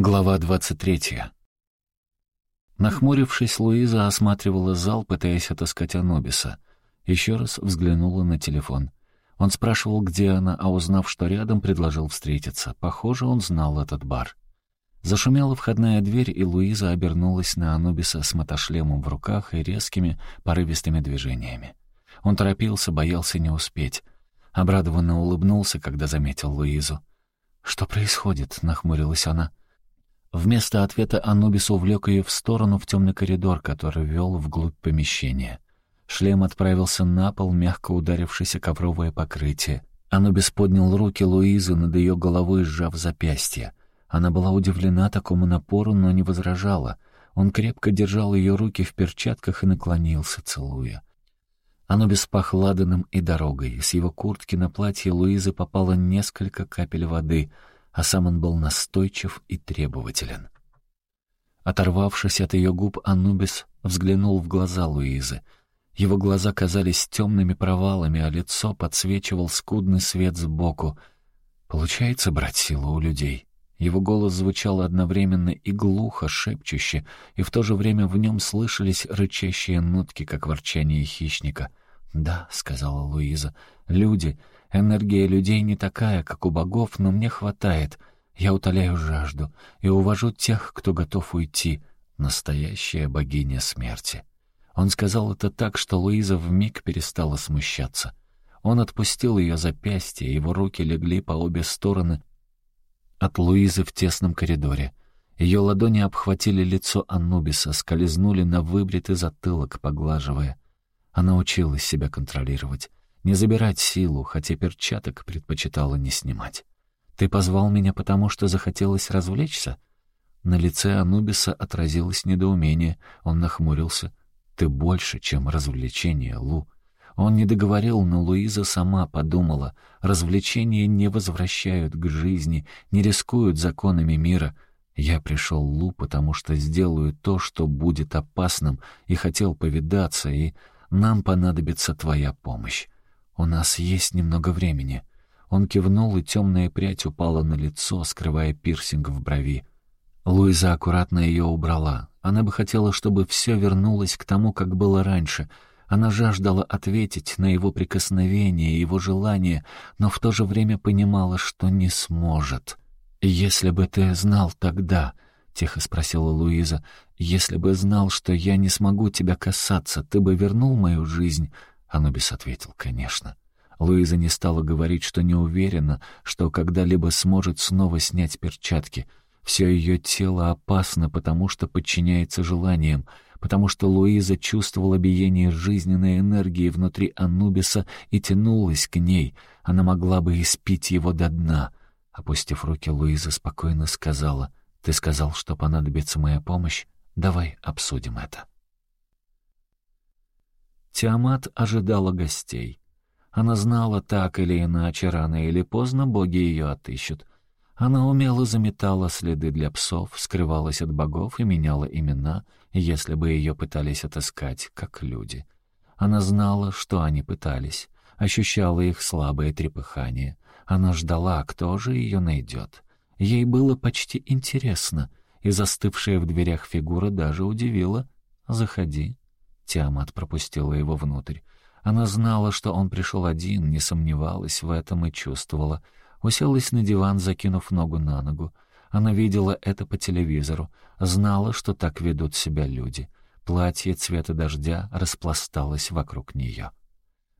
Глава 23. Нахмурившись, Луиза осматривала зал, пытаясь отыскать Анубиса. Еще раз взглянула на телефон. Он спрашивал, где она, а узнав, что рядом, предложил встретиться. Похоже, он знал этот бар. Зашумела входная дверь, и Луиза обернулась на Анубиса с мотошлемом в руках и резкими, порывистыми движениями. Он торопился, боялся не успеть. Обрадованно улыбнулся, когда заметил Луизу. «Что происходит?» — нахмурилась она. Вместо ответа Анубис увлек ее в сторону в темный коридор, который вел вглубь помещения. Шлем отправился на пол, мягко ударившись о ковровое покрытие. Анубис поднял руки Луизы над ее головой, сжав запястье. Она была удивлена такому напору, но не возражала. Он крепко держал ее руки в перчатках и наклонился, целуя. Анубис пах ладаном и дорогой. С его куртки на платье Луизы попало несколько капель воды — а сам он был настойчив и требователен. Оторвавшись от ее губ, Анубис взглянул в глаза Луизы. Его глаза казались темными провалами, а лицо подсвечивал скудный свет сбоку. Получается брать силу у людей. Его голос звучал одновременно и глухо, шепчуще, и в то же время в нем слышались рычащие нотки, как ворчание хищника. «Да», — сказала Луиза, — «люди, Энергия людей не такая, как у богов, но мне хватает. Я утоляю жажду и увожу тех, кто готов уйти. Настоящая богиня смерти. Он сказал это так, что Луиза вмиг перестала смущаться. Он отпустил ее запястье, его руки легли по обе стороны от Луизы в тесном коридоре. Ее ладони обхватили лицо Анубиса, скользнули на выбритый затылок, поглаживая. Она училась себя контролировать не забирать силу, хотя перчаток предпочитала не снимать. «Ты позвал меня, потому что захотелось развлечься?» На лице Анубиса отразилось недоумение. Он нахмурился. «Ты больше, чем развлечение, Лу». Он не договорил, но Луиза сама подумала. Развлечения не возвращают к жизни, не рискуют законами мира. Я пришел, Лу, потому что сделаю то, что будет опасным, и хотел повидаться, и нам понадобится твоя помощь. «У нас есть немного времени». Он кивнул, и темная прядь упала на лицо, скрывая пирсинг в брови. Луиза аккуратно ее убрала. Она бы хотела, чтобы все вернулось к тому, как было раньше. Она жаждала ответить на его прикосновение, его желание, но в то же время понимала, что не сможет. «Если бы ты знал тогда...» — тихо спросила Луиза. «Если бы знал, что я не смогу тебя касаться, ты бы вернул мою жизнь?» Анубис ответил, конечно. Луиза не стала говорить, что не уверена, что когда-либо сможет снова снять перчатки. Все ее тело опасно, потому что подчиняется желаниям, потому что Луиза чувствовала биение жизненной энергии внутри Анубиса и тянулась к ней. Она могла бы испить его до дна. Опустив руки, Луиза спокойно сказала, «Ты сказал, что понадобится моя помощь? Давай обсудим это». Тиамат ожидала гостей. Она знала, так или иначе, рано или поздно боги ее отыщут. Она умело заметала следы для псов, скрывалась от богов и меняла имена, если бы ее пытались отыскать, как люди. Она знала, что они пытались, ощущала их слабое трепыхание. Она ждала, кто же ее найдет. Ей было почти интересно, и застывшая в дверях фигура даже удивила. «Заходи». Тиамат пропустила его внутрь. Она знала, что он пришел один, не сомневалась в этом и чувствовала. Уселась на диван, закинув ногу на ногу. Она видела это по телевизору, знала, что так ведут себя люди. Платье цвета дождя распласталось вокруг нее.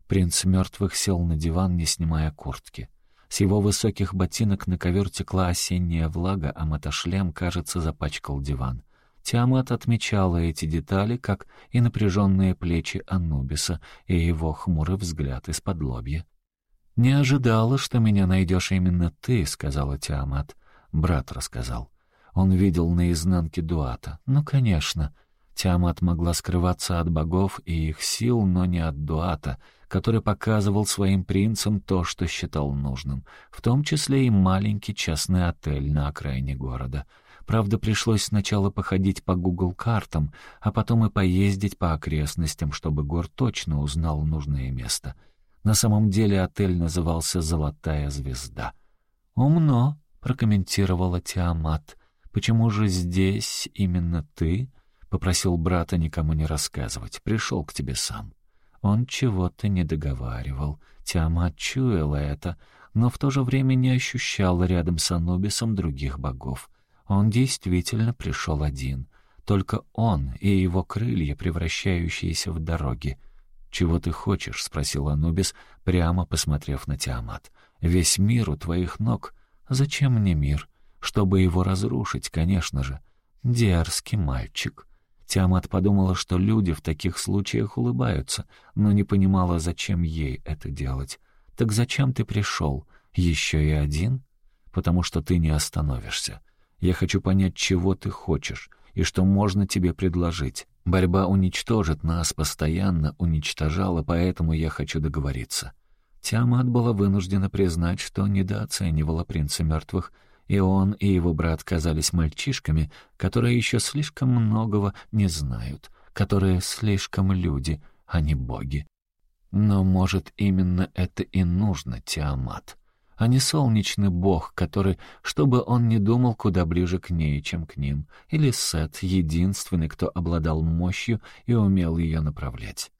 Принц мертвых сел на диван, не снимая куртки. С его высоких ботинок на ковер текла осенняя влага, а мотошлем, кажется, запачкал диван. Тиамат отмечала эти детали, как и напряженные плечи Анубиса и его хмурый взгляд из-под лобья. «Не ожидала, что меня найдешь именно ты», — сказала Тиамат. Брат рассказал. Он видел наизнанке Дуата. «Ну, конечно». Тиамат могла скрываться от богов и их сил, но не от Дуата, который показывал своим принцам то, что считал нужным, в том числе и маленький частный отель на окраине города — Правда, пришлось сначала походить по Google-картам, а потом и поездить по окрестностям, чтобы Гор точно узнал нужное место. На самом деле отель назывался «Золотая звезда». «Умно», — прокомментировала Тиамат. Почему же здесь именно ты?» Попросил брата никому не рассказывать. Пришел к тебе сам. Он чего-то не договаривал. Тиамат чуяла это, но в то же время не ощущал рядом с Анубисом других богов. Он действительно пришел один. Только он и его крылья, превращающиеся в дороги. «Чего ты хочешь?» — спросил Анубис, прямо посмотрев на Тиамат. «Весь мир у твоих ног. Зачем мне мир? Чтобы его разрушить, конечно же. Дерзкий мальчик». Тиамат подумала, что люди в таких случаях улыбаются, но не понимала, зачем ей это делать. «Так зачем ты пришел? Еще и один?» «Потому что ты не остановишься. Я хочу понять, чего ты хочешь и что можно тебе предложить. Борьба уничтожит нас, постоянно уничтожала, поэтому я хочу договориться». Тиамат была вынуждена признать, что недооценивала принца мертвых — и он, и его брат казались мальчишками, которые еще слишком многого не знают, которые слишком люди, а не боги. Но, может, именно это и нужно Тиамат, а не солнечный бог, который, чтобы он не думал, куда ближе к ней, чем к ним, или Сет, единственный, кто обладал мощью и умел ее направлять.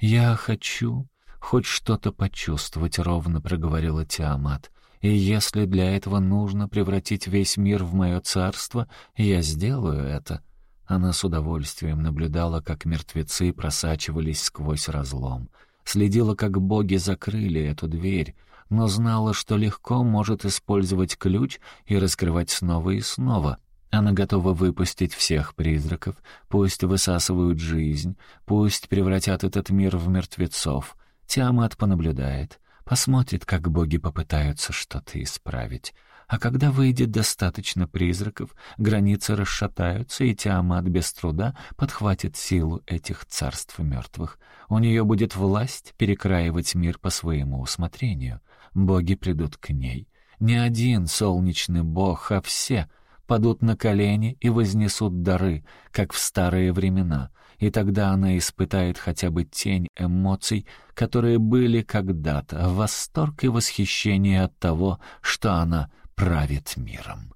«Я хочу хоть что-то почувствовать», — ровно проговорила Тиамат. И если для этого нужно превратить весь мир в мое царство, я сделаю это». Она с удовольствием наблюдала, как мертвецы просачивались сквозь разлом. Следила, как боги закрыли эту дверь, но знала, что легко может использовать ключ и раскрывать снова и снова. Она готова выпустить всех призраков, пусть высасывают жизнь, пусть превратят этот мир в мертвецов. Тиамат понаблюдает — Посмотрит, как боги попытаются что-то исправить. А когда выйдет достаточно призраков, границы расшатаются, и Тиамат без труда подхватит силу этих царств мертвых. У нее будет власть перекраивать мир по своему усмотрению. Боги придут к ней. Не один солнечный бог, а все падут на колени и вознесут дары, как в старые времена — и тогда она испытает хотя бы тень эмоций, которые были когда-то, восторг и восхищение от того, что она правит миром.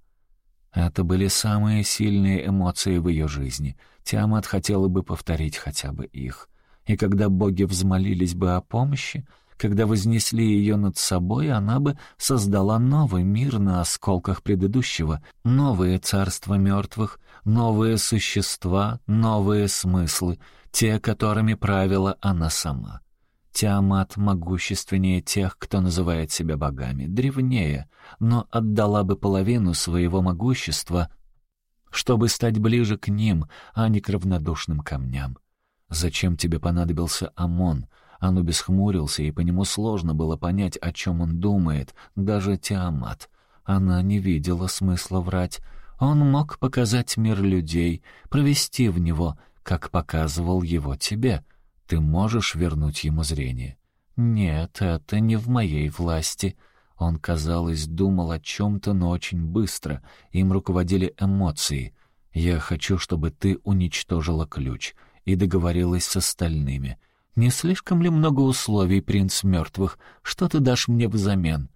Это были самые сильные эмоции в ее жизни. Тиамат хотела бы повторить хотя бы их. И когда боги взмолились бы о помощи, когда вознесли ее над собой, она бы создала новый мир на осколках предыдущего, новые царства мертвых, новые существа, новые смыслы, те, которыми правила она сама. Тиамат могущественнее тех, кто называет себя богами, древнее, но отдала бы половину своего могущества, чтобы стать ближе к ним, а не к равнодушным камням. Зачем тебе понадобился Амон? Анубис хмурился, и по нему сложно было понять, о чем он думает, даже Тиамат. Она не видела смысла врать. Он мог показать мир людей, провести в него, как показывал его тебе. Ты можешь вернуть ему зрение? Нет, это не в моей власти. Он, казалось, думал о чем-то, но очень быстро. Им руководили эмоции. «Я хочу, чтобы ты уничтожила ключ» и договорилась с остальными — не слишком ли много условий, принц мертвых? Что ты дашь мне взамен?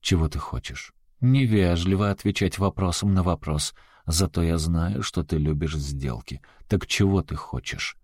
Чего ты хочешь? Невежливо отвечать вопросом на вопрос. Зато я знаю, что ты любишь сделки. Так чего ты хочешь?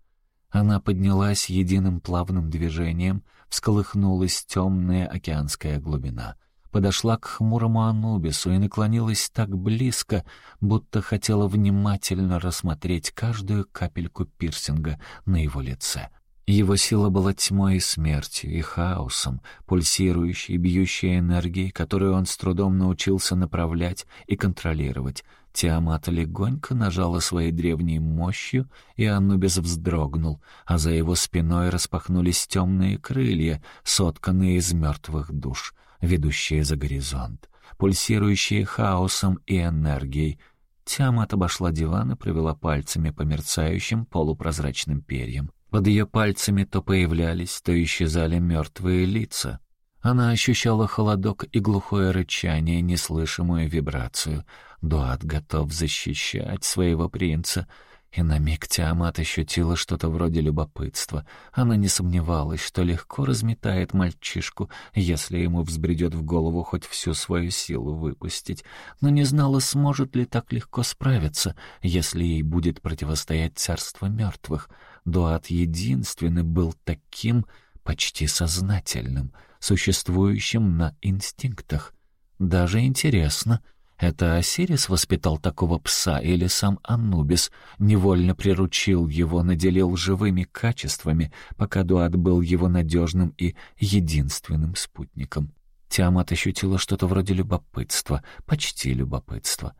Она поднялась единым плавным движением, всколыхнулась темная океанская глубина. Подошла к хмурому Анубису и наклонилась так близко, будто хотела внимательно рассмотреть каждую капельку пирсинга на его лице. Его сила была тьмой и смертью, и хаосом, пульсирующей, бьющей энергией, которую он с трудом научился направлять и контролировать. Тиамат легонько нажала своей древней мощью, и Анубис вздрогнул, а за его спиной распахнулись темные крылья, сотканные из мертвых душ, ведущие за горизонт, пульсирующие хаосом и энергией. Тиамат обошла диван и провела пальцами по мерцающим полупрозрачным перьям. Под ее пальцами то появлялись, то исчезали мертвые лица. Она ощущала холодок и глухое рычание, неслышимую вибрацию. Дуат готов защищать своего принца. И на миг Тиамат ощутила что-то вроде любопытства. Она не сомневалась, что легко разметает мальчишку, если ему взбредет в голову хоть всю свою силу выпустить, но не знала, сможет ли так легко справиться, если ей будет противостоять царство мертвых. Дуат единственный был таким почти сознательным, существующим на инстинктах. Даже интересно — это Осирис воспитал такого пса или сам Анубис невольно приручил его, наделил живыми качествами, пока Дуат был его надежным и единственным спутником? Тиамат ощутила что-то вроде любопытства, почти любопытства.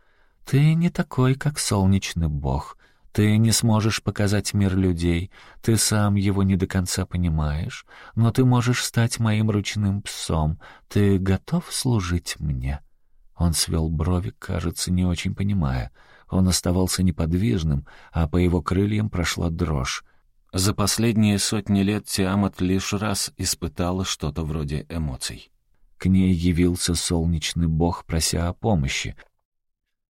«Ты не такой, как солнечный бог. Ты не сможешь показать мир людей, ты сам его не до конца понимаешь, но ты можешь стать моим ручным псом. Ты готов служить мне?» Он свел брови, кажется, не очень понимая. Он оставался неподвижным, а по его крыльям прошла дрожь. За последние сотни лет Тиамат лишь раз испытала что-то вроде эмоций. К ней явился солнечный бог, прося о помощи.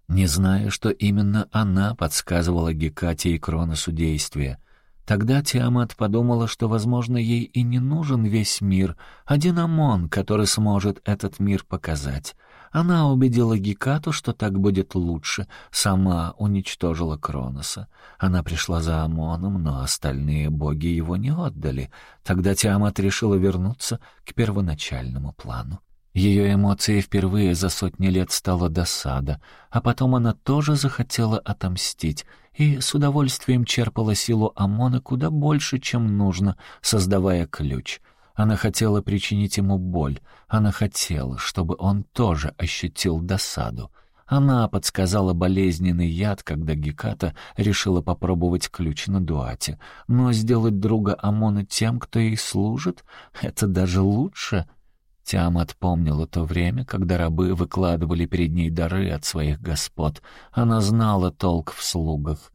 Не зная, что именно она подсказывала Гекате и Кроносу действия. Тогда Тиамат подумала, что, возможно, ей и не нужен весь мир, один Амон, который сможет этот мир показать. Она убедила Гекату, что так будет лучше, сама уничтожила Кроноса. Она пришла за Амоном, но остальные боги его не отдали. Тогда Тиамат решила вернуться к первоначальному плану. Ее эмоцией впервые за сотни лет стала досада, а потом она тоже захотела отомстить и с удовольствием черпала силу Амона куда больше, чем нужно, создавая ключ — она хотела причинить ему боль. Она хотела, чтобы он тоже ощутил досаду. Она подсказала болезненный яд, когда Геката решила попробовать ключ на дуате. Но сделать друга Амона тем, кто ей служит, это даже лучше. Тиамат помнила то время, когда рабы выкладывали перед ней дары от своих господ. Она знала толк в слугах.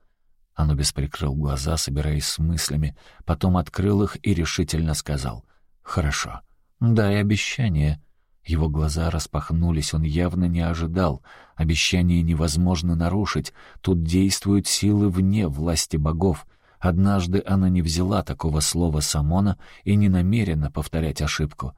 Анубис прикрыл глаза, собираясь с мыслями, потом открыл их и решительно сказал — «Хорошо. Дай обещание». Его глаза распахнулись, он явно не ожидал. Обещание невозможно нарушить. Тут действуют силы вне власти богов. Однажды она не взяла такого слова Самона и не намерена повторять ошибку.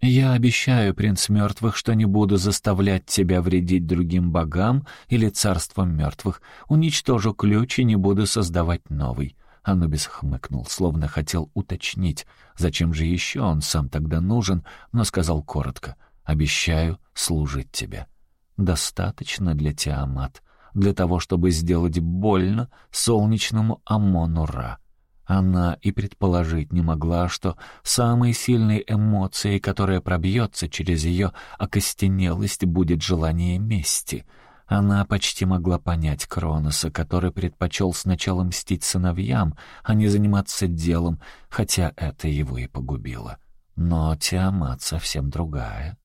«Я обещаю, принц мертвых, что не буду заставлять тебя вредить другим богам или царствам мертвых. Уничтожу ключ и не буду создавать новый. Анубис хмыкнул, словно хотел уточнить, зачем же еще он сам тогда нужен, но сказал коротко «Обещаю служить тебе». Достаточно для Тиамат, для того, чтобы сделать больно солнечному Амону-Ра. Она и предположить не могла, что самой сильной эмоцией, которая пробьется через ее окостенелость, будет желание мести — она почти могла понять Кроноса, который предпочел сначала мстить сыновьям, а не заниматься делом, хотя это его и погубило. Но Тиамат совсем другая.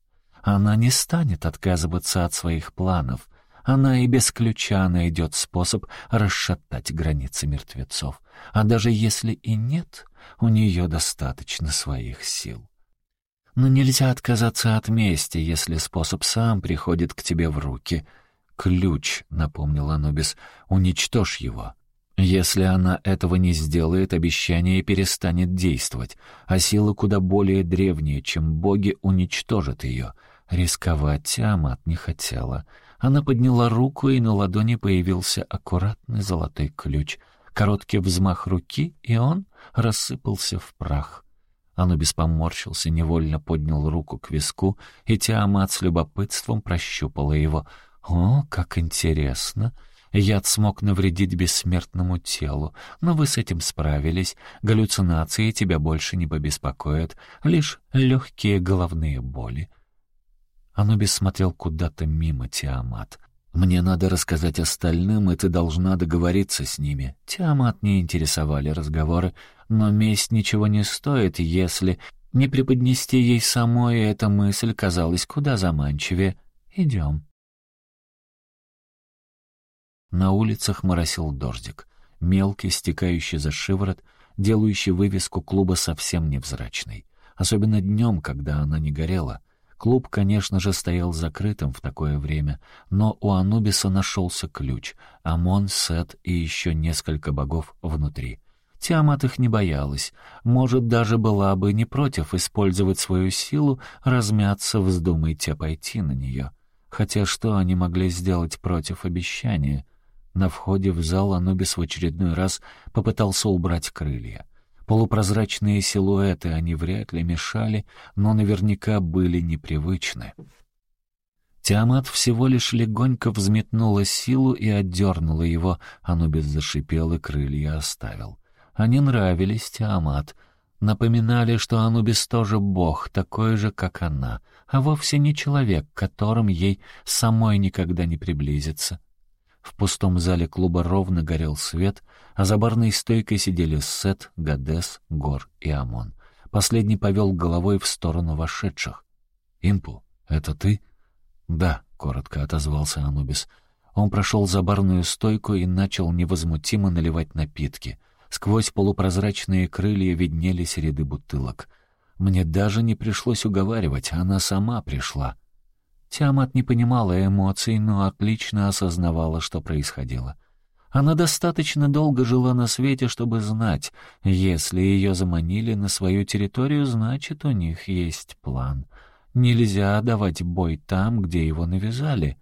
Она не станет отказываться от своих планов. Она и без ключа найдет способ расшатать границы мертвецов. А даже если и нет, у нее достаточно своих сил. Но нельзя отказаться от мести, если способ сам приходит к тебе в руки — «Ключ», — напомнил Анубис, — «уничтожь его». Если она этого не сделает, обещание перестанет действовать, а сила куда более древняя, чем боги, уничтожат ее. Рисковать Тиамат не хотела. Она подняла руку, и на ладони появился аккуратный золотой ключ. Короткий взмах руки, и он рассыпался в прах. Анубис поморщился, невольно поднял руку к виску, и Тиамат с любопытством прощупала его — «О, как интересно!» Яд смог навредить бессмертному телу, но вы с этим справились. Галлюцинации тебя больше не побеспокоят, лишь легкие головные боли. Анубис смотрел куда-то мимо Тиамат. «Мне надо рассказать остальным, и ты должна договориться с ними». Тиамат не интересовали разговоры, но месть ничего не стоит, если не преподнести ей самой эта мысль казалась куда заманчивее. «Идем». На улицах моросил дождик, мелкий, стекающий за шиворот, делающий вывеску клуба совсем невзрачной. Особенно днем, когда она не горела. Клуб, конечно же, стоял закрытым в такое время, но у Анубиса нашелся ключ — Амон, Сет и еще несколько богов внутри. Тиамат их не боялась. Может, даже была бы не против использовать свою силу, размяться, вздумайте пойти на нее. Хотя что они могли сделать против обещания? На входе в зал Анубис в очередной раз попытался убрать крылья. Полупрозрачные силуэты они вряд ли мешали, но наверняка были непривычны. Тиамат всего лишь легонько взметнула силу и отдернула его, Анубис зашипел и крылья оставил. Они нравились Тиамат, напоминали, что Анубис тоже бог, такой же, как она, а вовсе не человек, к которым ей самой никогда не приблизиться. В пустом зале клуба ровно горел свет, а за барной стойкой сидели Сет, Гадес, Гор и Амон. Последний повел головой в сторону вошедших. «Импу, это ты?» «Да», — коротко отозвался Анубис. Он прошел за барную стойку и начал невозмутимо наливать напитки. Сквозь полупрозрачные крылья виднелись ряды бутылок. Мне даже не пришлось уговаривать, она сама пришла. Тиамат не понимала эмоций, но отлично осознавала, что происходило. Она достаточно долго жила на свете, чтобы знать, если ее заманили на свою территорию, значит, у них есть план. Нельзя давать бой там, где его навязали.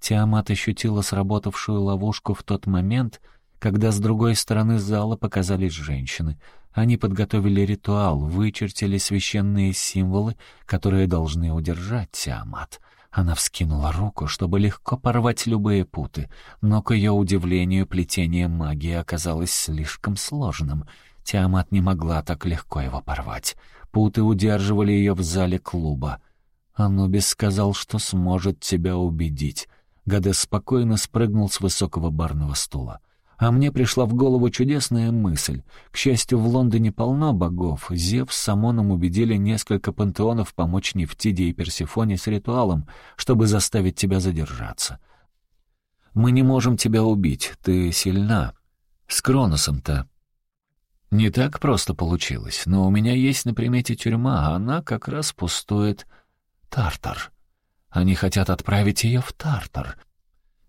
Тиамат ощутила сработавшую ловушку в тот момент — когда с другой стороны зала показались женщины. Они подготовили ритуал, вычертили священные символы, которые должны удержать Тиамат. Она вскинула руку, чтобы легко порвать любые путы, но, к ее удивлению, плетение магии оказалось слишком сложным. Тиамат не могла так легко его порвать. Путы удерживали ее в зале клуба. Анубис сказал, что сможет тебя убедить. Гадес спокойно спрыгнул с высокого барного стула. А мне пришла в голову чудесная мысль. К счастью, в Лондоне полно богов. Зевс с Амоном убедили несколько пантеонов помочь Нефтиде и Персифоне с ритуалом, чтобы заставить тебя задержаться. Мы не можем тебя убить, ты сильна. С Кроносом-то не так просто получилось, но у меня есть на примете тюрьма, а она как раз пустует Тартар. Они хотят отправить ее в Тартар.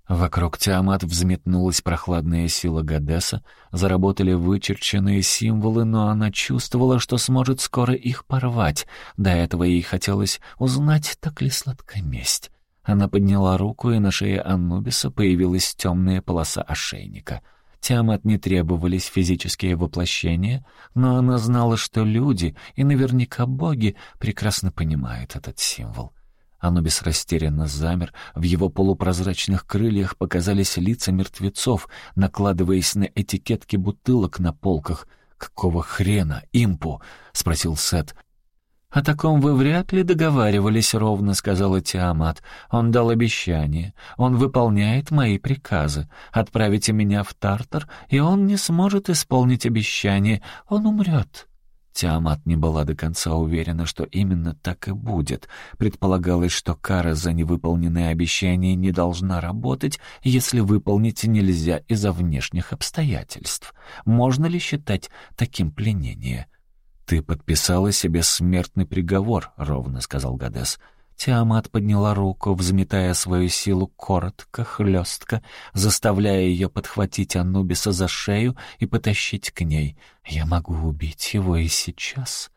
Вокруг Тиамат взметнулась прохладная сила Гадеса, заработали вычерченные символы, но она чувствовала, что сможет скоро их порвать. До этого ей хотелось узнать, так ли сладка месть. Она подняла руку, и на шее Анубиса появилась темная полоса ошейника. Тиамат не требовались физические воплощения, но она знала, что люди, и наверняка боги, прекрасно понимают этот символ. Анубис растерянно замер, в его полупрозрачных крыльях показались лица мертвецов, накладываясь на этикетки бутылок на полках. «Какого хрена, импу?» — спросил Сет. «О таком вы вряд ли договаривались ровно», — сказала Тиамат. «Он дал обещание. Он выполняет мои приказы. Отправите меня в Тартар, и он не сможет исполнить обещание. Он умрет». Тиамат не была до конца уверена, что именно так и будет. Предполагалось, что кара за невыполненные обещания не должна работать, если выполнить нельзя из-за внешних обстоятельств. Можно ли считать таким пленение? «Ты подписала себе смертный приговор», — ровно сказал Гадес. Тиамат подняла руку, взметая свою силу коротко, хлестко, заставляя ее подхватить Анубиса за шею и потащить к ней. «Я могу убить его и сейчас».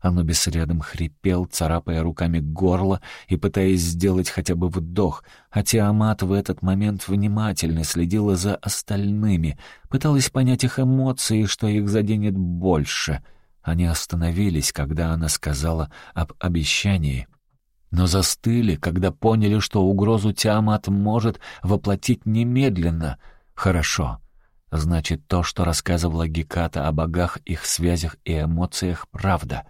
Анубис рядом хрипел, царапая руками горло и пытаясь сделать хотя бы вдох, а Тиамат в этот момент внимательно следила за остальными, пыталась понять их эмоции, что их заденет больше. Они остановились, когда она сказала об обещании — но застыли, когда поняли, что угрозу Тиамат может воплотить немедленно. Хорошо. Значит, то, что рассказывала Геката о богах, их связях и эмоциях, правда.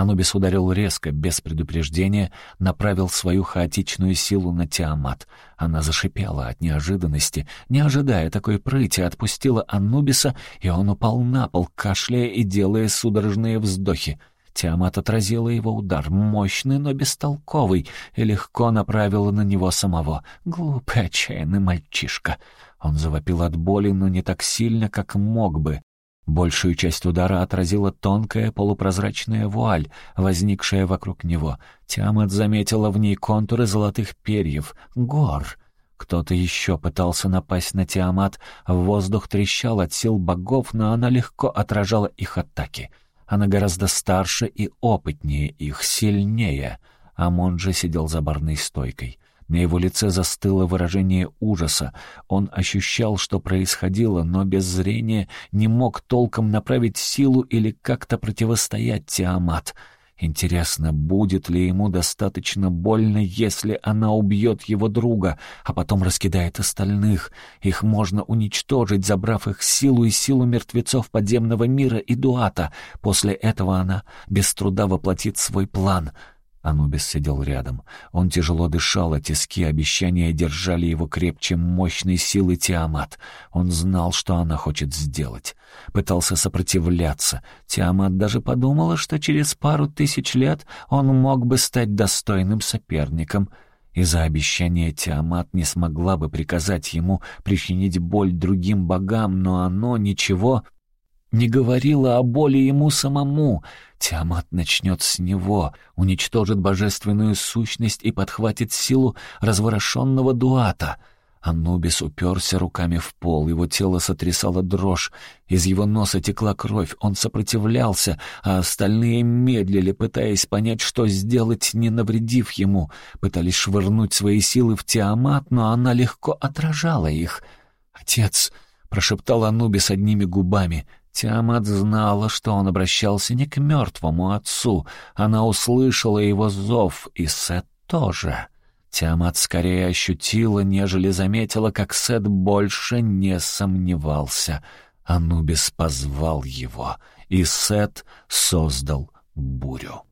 Анубис ударил резко, без предупреждения, направил свою хаотичную силу на Тиамат. Она зашипела от неожиданности, не ожидая такой прыти, отпустила Анубиса, и он упал на пол, кашляя и делая судорожные вздохи. Тиамат отразила его удар, мощный, но бестолковый, и легко направила на него самого. Глупый, отчаянный мальчишка. Он завопил от боли, но не так сильно, как мог бы. Большую часть удара отразила тонкая полупрозрачная вуаль, возникшая вокруг него. Тиамат заметила в ней контуры золотых перьев. Гор! Кто-то еще пытался напасть на Тиамат, воздух трещал от сил богов, но она легко отражала их атаки. Она гораздо старше и опытнее их, сильнее. Амон же сидел за барной стойкой. На его лице застыло выражение ужаса. Он ощущал, что происходило, но без зрения не мог толком направить силу или как-то противостоять Тиамат. Интересно, будет ли ему достаточно больно, если она убьет его друга, а потом раскидает остальных. Их можно уничтожить, забрав их силу и силу мертвецов подземного мира и Дуата. После этого она без труда воплотит свой план — Анубис сидел рядом. Он тяжело дышал, а тиски обещания держали его крепче мощной силы Тиамат. Он знал, что она хочет сделать. Пытался сопротивляться. Тиамат даже подумала, что через пару тысяч лет он мог бы стать достойным соперником. Из-за обещания Тиамат не смогла бы приказать ему причинить боль другим богам, но оно ничего не говорила о боли ему самому. Тиамат начнет с него, уничтожит божественную сущность и подхватит силу разворошенного дуата. Анубис уперся руками в пол, его тело сотрясало дрожь, из его носа текла кровь, он сопротивлялся, а остальные медлили, пытаясь понять, что сделать, не навредив ему, пытались швырнуть свои силы в Тиамат, но она легко отражала их. «Отец!» — прошептал Анубис одними губами — Тиамат знала, что он обращался не к мертвому отцу. Она услышала его зов, и Сет тоже. Тиамат скорее ощутила, нежели заметила, как Сет больше не сомневался. Анубис позвал его, и Сет создал бурю.